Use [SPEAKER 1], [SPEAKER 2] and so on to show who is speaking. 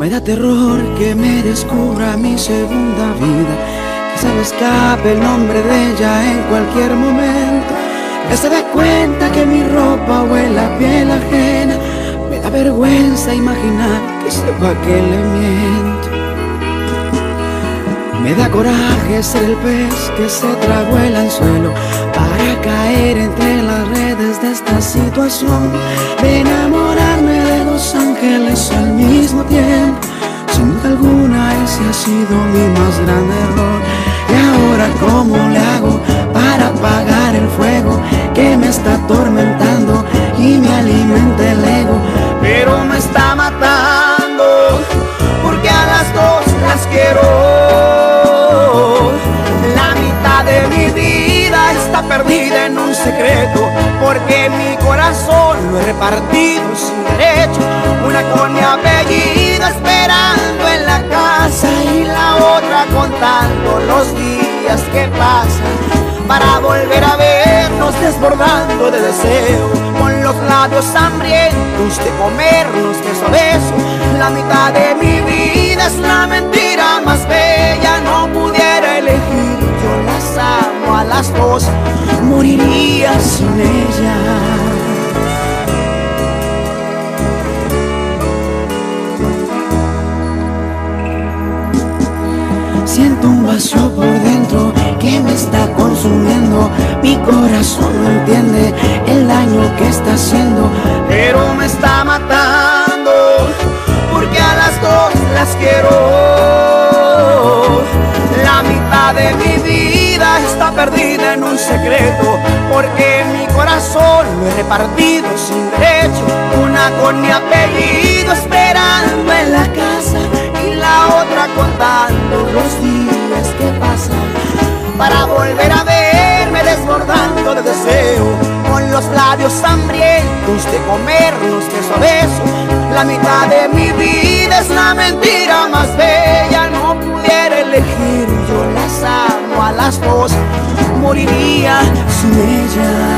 [SPEAKER 1] Me da terror que me descubra mi segunda vida. que se me escape el nombre de ella en cualquier momento. Que se dé cuenta que mi ropa huele a piel ajena Vergüenza imaginar que sepa que le miento. Me da coraje ser el pez que se tragó el anzuelo para caer entre las redes de esta situación, de enamorarme de dos ángeles al mismo tiempo. Sin duda alguna ese ha sido mi más grande error. Y ahora cómo le dos las quiero. perdida en un secreto, porque mi corazón lo he repartido sin derecho, una con mi apellido esperando en la casa y la otra contando los días que pasan. Para volver a vernos desbordando de deseo, con los labios hambrientos de comernos beso a beso, la mitad de mi las dos moriría sin ella. Siento un vacío por dentro que me está consumiendo. Mi corazón no entiende el daño que está haciendo, pero me está matando porque a las dos las quiero. La mitad de mi vida está perdida en un secreto, porque mi corazón lo he repartido sin derecho, una con mi apellido esperando en la casa y la otra contando los días que pasan. Para volver a verme desbordando de deseo, con los labios hambrientos de comernos beso a beso. La mitad de mi vida es la mentira más bella, no pudiera elegir, dos moriría sin ella.